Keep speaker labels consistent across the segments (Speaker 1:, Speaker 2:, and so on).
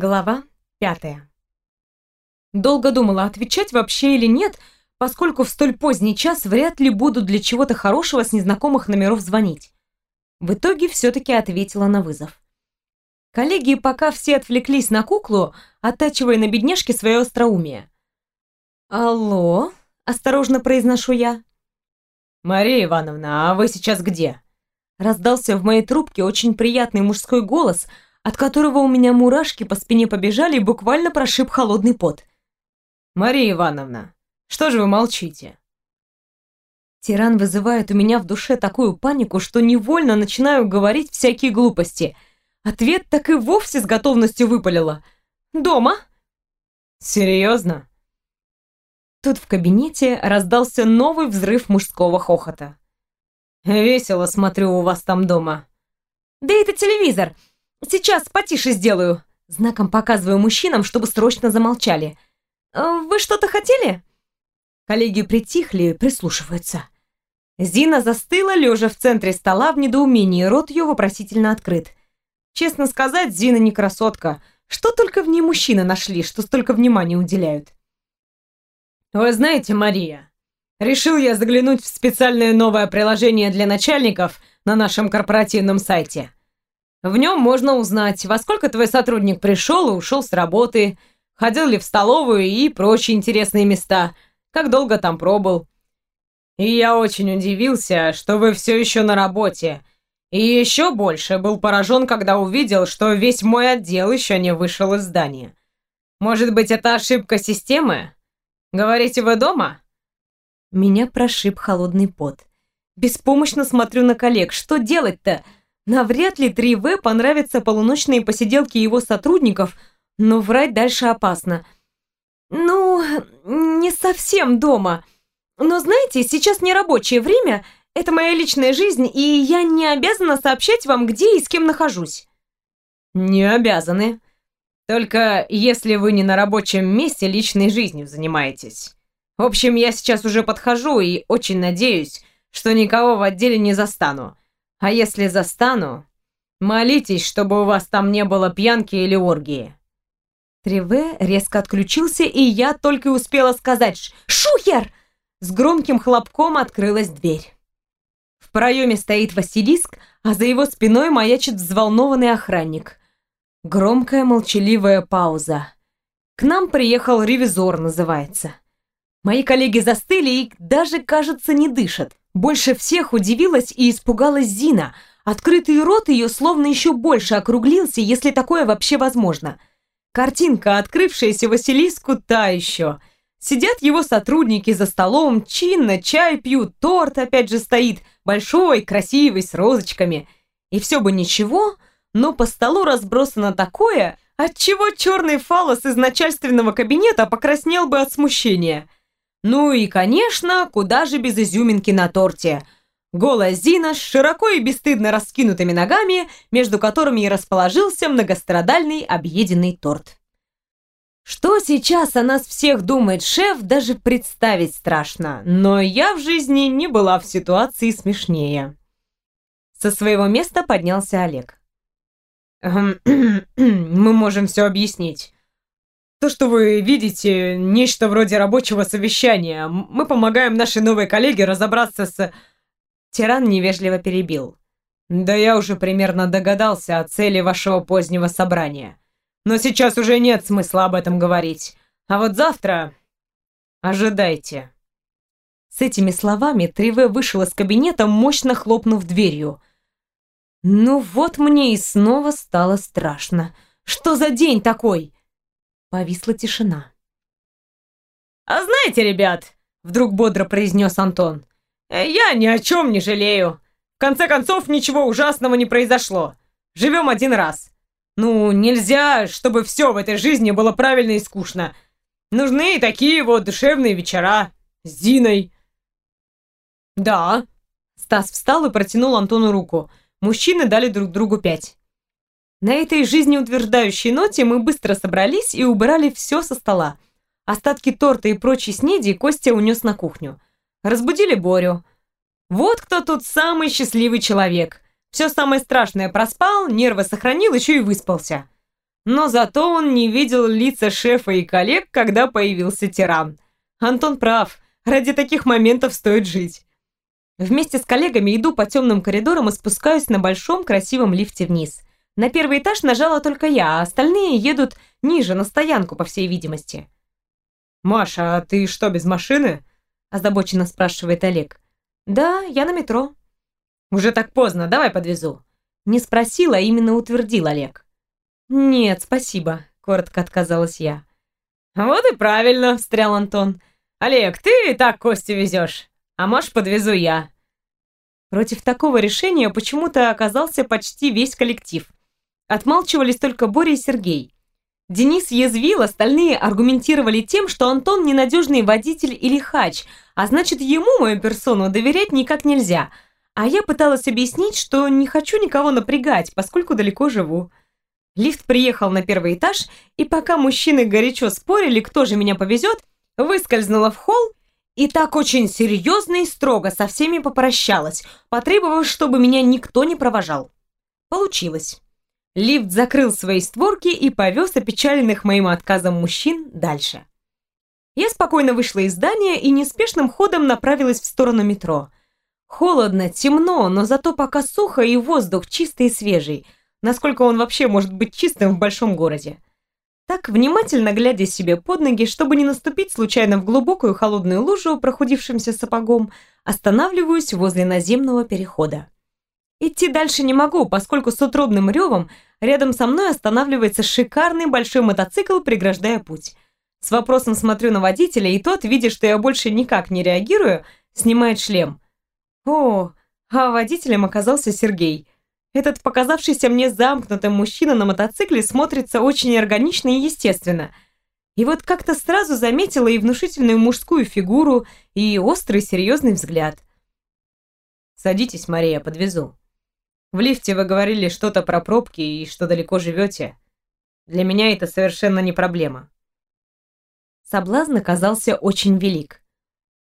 Speaker 1: Глава пятая. Долго думала, отвечать вообще или нет, поскольку в столь поздний час вряд ли буду для чего-то хорошего с незнакомых номеров звонить. В итоге все-таки ответила на вызов. Коллеги пока все отвлеклись на куклу, оттачивая на бедняжке свое остроумие. «Алло?» – осторожно произношу я.
Speaker 2: «Мария Ивановна, а вы сейчас где?»
Speaker 1: Раздался в моей трубке очень приятный мужской голос, от которого у меня мурашки по спине побежали и буквально прошиб холодный пот.
Speaker 2: «Мария Ивановна, что же вы молчите?»
Speaker 1: Тиран вызывает у меня в душе такую панику, что невольно начинаю говорить всякие глупости. Ответ так и вовсе с готовностью выпалила. «Дома?»
Speaker 2: «Серьезно?»
Speaker 1: Тут в кабинете раздался новый взрыв мужского хохота.
Speaker 2: «Весело, смотрю, у вас там дома».
Speaker 1: «Да это телевизор. Сейчас потише сделаю». Знаком показываю мужчинам, чтобы срочно замолчали. «Э, «Вы что-то хотели?» Коллеги притихли, прислушиваются. Зина застыла, лежа в центре стола в недоумении, рот ее вопросительно открыт. Честно сказать, Зина не красотка. Что только в ней мужчины нашли, что столько внимания уделяют.
Speaker 2: «Вы знаете, Мария, решил я заглянуть в специальное новое приложение для начальников на нашем корпоративном сайте. В нем можно узнать, во сколько твой сотрудник пришел и ушел с работы, ходил ли в столовую и прочие интересные места, как долго там пробыл. И я очень удивился, что вы все еще на работе. И еще больше был поражен, когда увидел, что весь мой отдел еще не вышел из здания. Может быть, это ошибка системы? Говорите, вы дома?
Speaker 1: Меня прошиб холодный пот. Беспомощно смотрю на коллег. Что делать-то? Навряд ли 3В понравятся полуночные посиделки его сотрудников, но врать дальше опасно. Ну, не совсем дома. Но знаете, сейчас не рабочее время, это моя личная жизнь, и я не обязана сообщать вам, где и с кем нахожусь.
Speaker 2: Не обязаны. Только если вы не на рабочем месте личной жизнью занимаетесь. В общем, я сейчас уже подхожу и очень надеюсь, что никого в отделе не застану. А если застану, молитесь, чтобы у вас там не было пьянки или оргии.
Speaker 1: Треве резко отключился, и я только успела сказать «Шухер!» С громким хлопком открылась дверь. В проеме стоит Василиск, а за его спиной маячит взволнованный охранник. Громкая молчаливая пауза. К нам приехал ревизор, называется. Мои коллеги застыли и даже, кажется, не дышат. Больше всех удивилась и испугалась Зина. Открытый рот ее словно еще больше округлился, если такое вообще возможно. Картинка, открывшаяся Василиску, та еще. Сидят его сотрудники за столом, чинно чай пьют, торт опять же стоит, большой, красивый, с розочками. И все бы ничего, но по столу разбросано такое, отчего черный фалос из начальственного кабинета покраснел бы от смущения. Ну и, конечно, куда же без изюминки на торте. Голая Зина с широко и бесстыдно раскинутыми ногами, между которыми и расположился многострадальный объеденный торт. Что сейчас о нас всех думает шеф, даже представить страшно, но я в жизни не была в ситуации смешнее. Со своего места поднялся Олег.
Speaker 2: «Мы можем все объяснить. То, что вы видите, нечто вроде рабочего совещания. Мы помогаем нашей новой коллеге разобраться с...»
Speaker 1: Тиран невежливо перебил.
Speaker 2: «Да я уже примерно догадался о цели вашего позднего собрания. Но сейчас уже нет смысла об этом говорить. А вот завтра... Ожидайте».
Speaker 1: С этими словами Триве вышел из кабинета, мощно хлопнув дверью. «Ну вот мне и снова стало страшно. Что за день такой?» Повисла тишина.
Speaker 2: «А знаете, ребят», — вдруг бодро произнес Антон, «я ни о чем не жалею. В конце концов, ничего ужасного не произошло. Живем один раз. Ну, нельзя, чтобы все в этой жизни было правильно и скучно. Нужны и такие вот душевные вечера с Зиной.
Speaker 1: Да. Стас встал и протянул Антону руку. Мужчины дали друг другу пять. На этой жизнеутверждающей ноте мы быстро собрались и убирали все со стола. Остатки торта и прочей снеди Костя унес на кухню. Разбудили Борю. Вот кто тут самый счастливый человек. Все самое страшное проспал, нервы сохранил, еще и выспался. Но зато он не видел лица шефа и коллег, когда появился тиран. Антон прав, ради таких моментов стоит жить. Вместе с коллегами иду по темным коридорам и спускаюсь на большом красивом лифте вниз. На первый этаж нажала только я, а остальные едут ниже, на стоянку, по всей видимости.
Speaker 2: «Маша, а ты что, без машины?» – озабоченно спрашивает Олег.
Speaker 1: «Да, я на метро».
Speaker 2: «Уже так поздно, давай подвезу».
Speaker 1: Не спросила, а именно утвердил Олег. «Нет, спасибо», – коротко отказалась я.
Speaker 2: «Вот и правильно», – встрял Антон. «Олег, ты и так Костю везешь, а может, подвезу я».
Speaker 1: Против такого решения почему-то оказался почти весь коллектив. Отмалчивались только Боря и Сергей. Денис язвил, остальные аргументировали тем, что Антон ненадежный водитель или хач, а значит, ему мою персону доверять никак нельзя – а я пыталась объяснить, что не хочу никого напрягать, поскольку далеко живу. Лифт приехал на первый этаж, и пока мужчины горячо спорили, кто же меня повезет, выскользнула в холл и так очень серьезно и строго со всеми попрощалась, потребовав, чтобы меня никто не провожал. Получилось. Лифт закрыл свои створки и повез опечаленных моим отказом мужчин дальше. Я спокойно вышла из здания и неспешным ходом направилась в сторону метро – Холодно, темно, но зато пока сухо и воздух чистый и свежий. Насколько он вообще может быть чистым в большом городе? Так, внимательно глядя себе под ноги, чтобы не наступить случайно в глубокую холодную лужу прохудившимся сапогом, останавливаюсь возле наземного перехода. Идти дальше не могу, поскольку с утробным ревом рядом со мной останавливается шикарный большой мотоцикл, преграждая путь. С вопросом смотрю на водителя, и тот, видя, что я больше никак не реагирую, снимает шлем – о, а водителем оказался Сергей. Этот показавшийся мне замкнутым мужчина на мотоцикле смотрится очень органично и естественно. И вот как-то сразу заметила и внушительную мужскую фигуру, и острый серьезный взгляд.
Speaker 2: «Садитесь, Мария, подвезу. В лифте вы говорили что-то про пробки и что далеко живете. Для меня это совершенно не проблема».
Speaker 1: Соблазн оказался очень велик.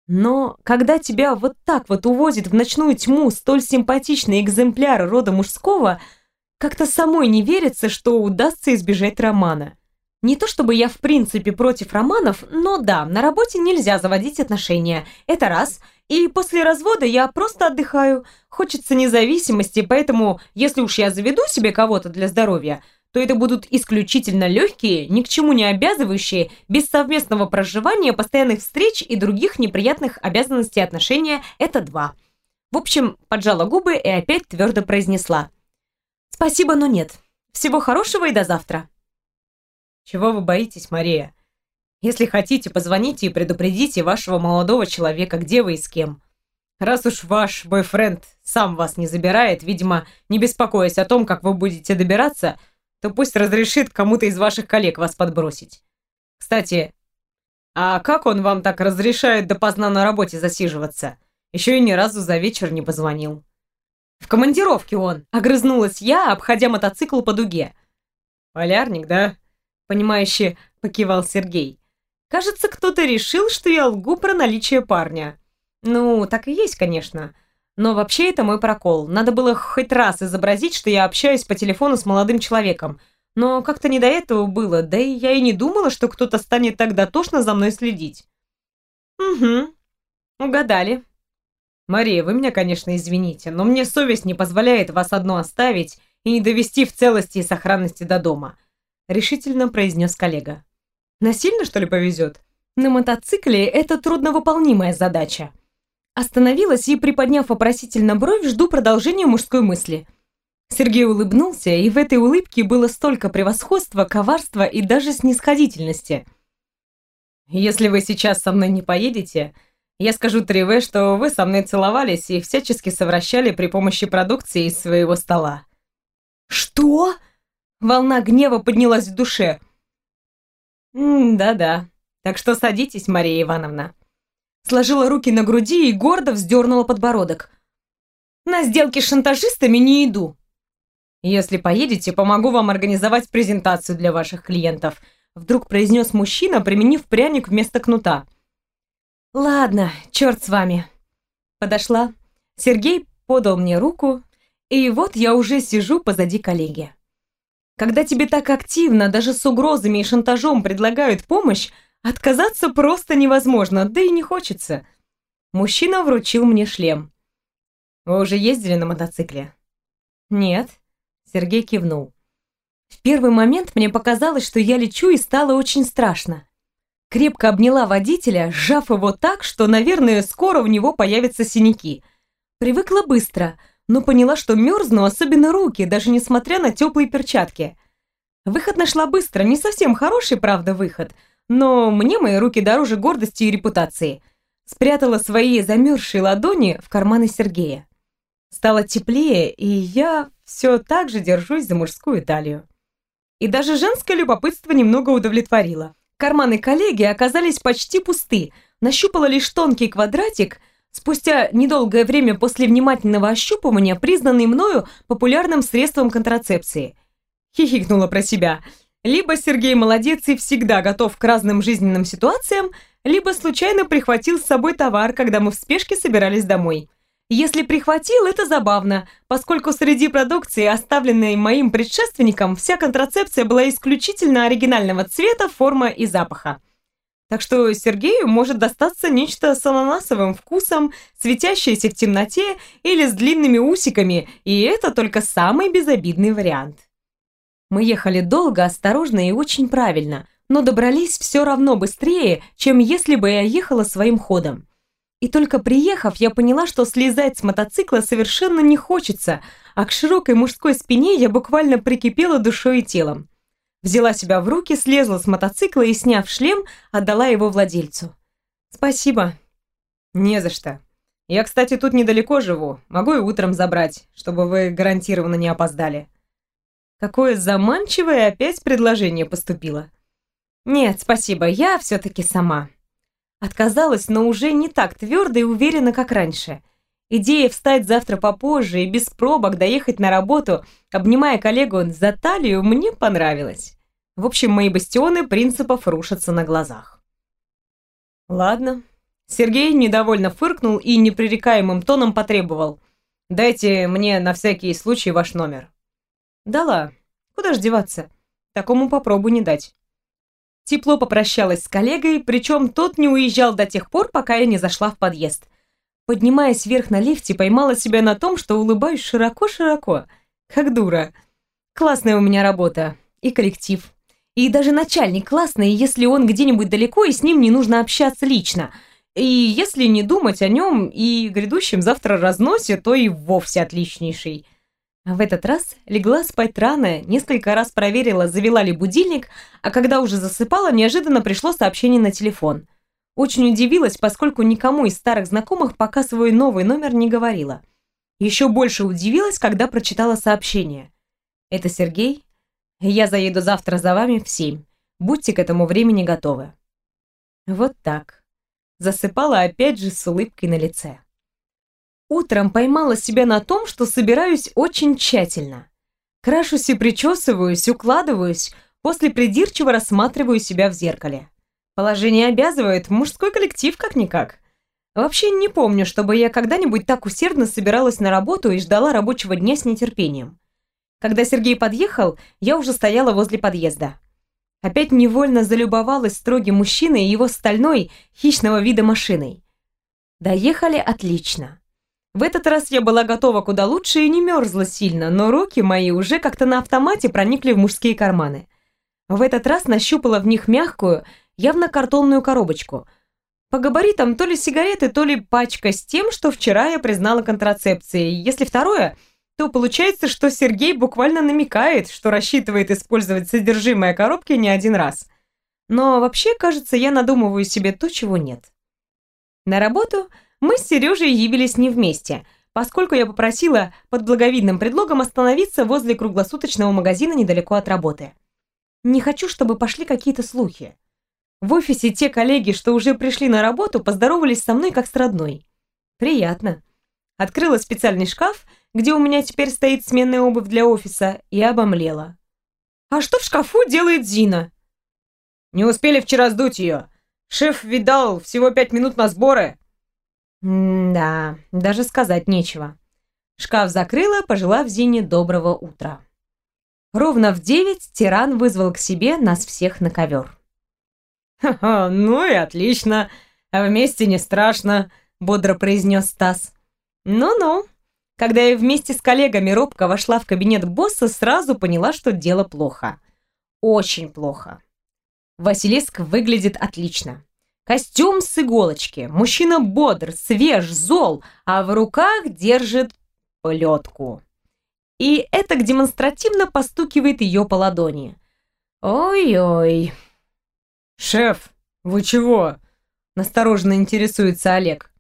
Speaker 1: Но когда тебя вот так вот увозит в ночную тьму столь симпатичный экземпляр рода мужского, как-то самой не верится, что удастся избежать романа. Не то чтобы я в принципе против романов, но да, на работе нельзя заводить отношения. Это раз. И после развода я просто отдыхаю. Хочется независимости, поэтому если уж я заведу себе кого-то для здоровья – то это будут исключительно легкие, ни к чему не обязывающие, без совместного проживания, постоянных встреч и других неприятных обязанностей отношения – это два. В общем, поджала губы и опять твердо произнесла. «Спасибо, но нет. Всего хорошего и до завтра».
Speaker 2: «Чего вы боитесь, Мария? Если хотите, позвоните и предупредите вашего молодого человека, где вы и с кем. Раз уж ваш бойфренд сам вас не забирает, видимо, не беспокоясь о том, как вы будете добираться – то пусть разрешит кому-то из ваших коллег вас подбросить. Кстати, а как он вам так разрешает допоздна на работе засиживаться? Еще и ни разу за вечер не позвонил.
Speaker 1: В командировке он, огрызнулась я, обходя мотоцикл по дуге.
Speaker 2: Полярник, да?
Speaker 1: Понимающе покивал Сергей. Кажется, кто-то решил, что я лгу про наличие парня. Ну, так и есть, конечно. Но вообще это мой прокол. Надо было хоть раз изобразить, что я общаюсь по телефону с молодым человеком. Но как-то не до этого было, да и я и не думала, что кто-то станет так дотошно за мной следить. Угу, угадали.
Speaker 2: Мария, вы меня, конечно, извините, но мне совесть не позволяет вас одну оставить и не довести в целости и сохранности до дома, решительно произнес коллега.
Speaker 1: Насильно, что ли, повезет? На мотоцикле это трудновыполнимая задача. Остановилась и, приподняв вопросительно бровь, жду продолжения мужской мысли. Сергей улыбнулся, и в этой улыбке было столько превосходства, коварства и даже снисходительности.
Speaker 2: «Если вы сейчас со мной не поедете, я скажу Триве, что вы со мной целовались и всячески совращали при помощи продукции из своего стола».
Speaker 1: «Что?» Волна гнева поднялась в душе.
Speaker 2: «Да-да, так что садитесь, Мария Ивановна»
Speaker 1: сложила руки на груди и гордо вздернула подбородок. «На сделки с шантажистами не иду».
Speaker 2: «Если поедете, помогу вам организовать презентацию для ваших клиентов»,
Speaker 1: вдруг произнес мужчина, применив пряник вместо кнута. «Ладно, черт с вами». Подошла. Сергей подал мне руку, и вот я уже сижу позади коллеги. Когда тебе так активно, даже с угрозами и шантажом предлагают помощь, отказаться просто невозможно, да и не хочется. Мужчина вручил мне шлем. «Вы уже ездили на мотоцикле?» «Нет», — Сергей кивнул. В первый момент мне показалось, что я лечу и стало очень страшно. Крепко обняла водителя, сжав его так, что, наверное, скоро у него появятся синяки. Привыкла быстро, но поняла, что мерзну, особенно руки, даже несмотря на теплые перчатки. Выход нашла быстро, не совсем хороший, правда, выход, но мне мои руки дороже гордости и репутации. Спрятала свои замерзшие ладони в карманы Сергея. Стало теплее, и я все так же держусь за мужскую талию. И даже женское любопытство немного удовлетворило. Карманы коллеги оказались почти пусты. Нащупала лишь тонкий квадратик, спустя недолгое время после внимательного ощупывания, признанный мною популярным средством контрацепции. Хихикнула про себя. Либо Сергей молодец и всегда готов к разным жизненным ситуациям, либо случайно прихватил с собой товар, когда мы в спешке собирались домой. Если прихватил, это забавно, поскольку среди продукции, оставленной моим предшественником, вся контрацепция была исключительно оригинального цвета, формы и запаха. Так что Сергею может достаться нечто с ананасовым вкусом, светящееся в темноте или с длинными усиками, и это только самый безобидный вариант. Мы ехали долго, осторожно и очень правильно, но добрались все равно быстрее, чем если бы я ехала своим ходом. И только приехав, я поняла, что слезать с мотоцикла совершенно не хочется, а к широкой мужской спине я буквально прикипела душой и телом. Взяла себя в руки, слезла с мотоцикла и, сняв шлем, отдала его владельцу. «Спасибо». «Не за что. Я, кстати, тут недалеко живу. Могу и утром забрать, чтобы вы гарантированно не опоздали». Какое заманчивое опять предложение поступило. «Нет, спасибо, я все-таки сама». Отказалась, но уже не так твердо и уверенно, как раньше. Идея встать завтра попозже и без пробок доехать на работу, обнимая коллегу за талию, мне понравилась. В общем, мои бастионы принципов рушатся на глазах. Ладно. Сергей недовольно фыркнул и непререкаемым тоном потребовал. «Дайте мне на всякий случай ваш номер». «Дала. Куда ж деваться? Такому попробу не дать». Тепло попрощалась с коллегой, причем тот не уезжал до тех пор, пока я не зашла в подъезд. Поднимаясь вверх на лифте, поймала себя на том, что улыбаюсь широко-широко, как дура. Классная у меня работа и коллектив. И даже начальник классный, если он где-нибудь далеко, и с ним не нужно общаться лично. И если не думать о нем и грядущем завтра разносе, то и вовсе отличнейший. В этот раз легла спать рано, несколько раз проверила, завела ли будильник, а когда уже засыпала, неожиданно пришло сообщение на телефон. Очень удивилась, поскольку никому из старых знакомых пока свой новый номер не говорила. Еще больше удивилась, когда прочитала сообщение. «Это Сергей. Я заеду завтра за вами в семь. Будьте к этому времени готовы». Вот так. Засыпала опять же с улыбкой на лице. Утром поймала себя на том, что собираюсь очень тщательно. Крашусь и причесываюсь, укладываюсь, после придирчиво рассматриваю себя в зеркале. Положение обязывает, мужской коллектив как-никак. Вообще не помню, чтобы я когда-нибудь так усердно собиралась на работу и ждала рабочего дня с нетерпением. Когда Сергей подъехал, я уже стояла возле подъезда. Опять невольно залюбовалась строгим мужчиной и его стальной, хищного вида машиной. Доехали отлично. В этот раз я была готова куда лучше и не мерзла сильно, но руки мои уже как-то на автомате проникли в мужские карманы. В этот раз нащупала в них мягкую, явно картонную коробочку. По габаритам то ли сигареты, то ли пачка с тем, что вчера я признала контрацепцией. Если второе, то получается, что Сергей буквально намекает, что рассчитывает использовать содержимое коробки не один раз. Но вообще, кажется, я надумываю себе то, чего нет. На работу мы с Сережей явились не вместе, поскольку я попросила под благовидным предлогом остановиться возле круглосуточного магазина недалеко от работы. Не хочу, чтобы пошли какие-то слухи. В офисе те коллеги, что уже пришли на работу, поздоровались со мной как с родной. Приятно. Открыла специальный шкаф, где у меня теперь стоит сменная обувь для офиса, и обомлела. А что в шкафу делает Зина? Не успели вчера сдуть ее. Шеф видал всего пять минут на сборы. М-да, даже сказать нечего. Шкаф закрыла, пожелав Зине доброго утра. Ровно в девять тиран вызвал к себе нас всех на ковер.
Speaker 2: «Ха-ха, ну и отлично. Вместе не страшно», — бодро произнес Стас.
Speaker 1: «Ну-ну». Когда я вместе с коллегами робко вошла в кабинет босса, сразу поняла, что дело плохо. Очень плохо. Василиск выглядит отлично. Костюм с иголочки, мужчина бодр, свеж, зол, а в руках держит плетку. И это демонстративно постукивает ее по ладони. Ой-ой.
Speaker 2: «Шеф, вы чего?»
Speaker 1: Настороженно интересуется Олег.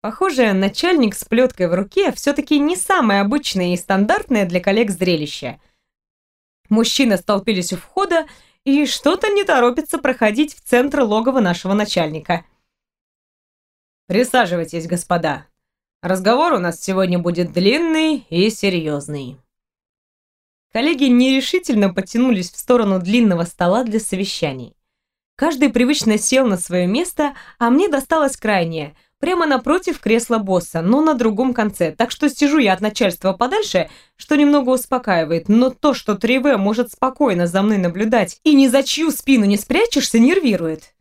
Speaker 1: Похоже, начальник с плеткой в руке все-таки не самое обычное и стандартное для коллег зрелище. Мужчины столпились у входа и что-то не торопится проходить в центр логова нашего начальника.
Speaker 2: «Присаживайтесь, господа. Разговор у нас сегодня будет длинный и серьезный».
Speaker 1: Коллеги нерешительно потянулись в сторону длинного стола для совещаний. Каждый привычно сел на свое место, а мне досталось крайнее – прямо напротив кресла босса, но на другом конце, так что сижу я от начальства подальше, что немного успокаивает, но то, что Триве может спокойно за мной наблюдать и ни за чью спину не спрячешься, нервирует.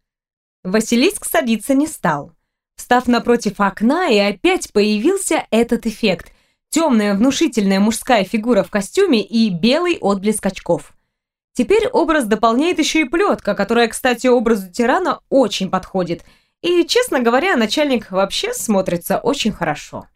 Speaker 1: Василиск садиться не стал. Встав напротив окна, и опять появился этот эффект. Темная внушительная мужская фигура в костюме и белый отблеск очков. Теперь образ дополняет еще и плетка, которая, кстати, образу тирана очень подходит – и, честно говоря, начальник вообще смотрится очень хорошо.